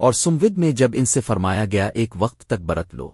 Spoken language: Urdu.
اور سمود میں جب ان سے فرمایا گیا ایک وقت تک برت لو۔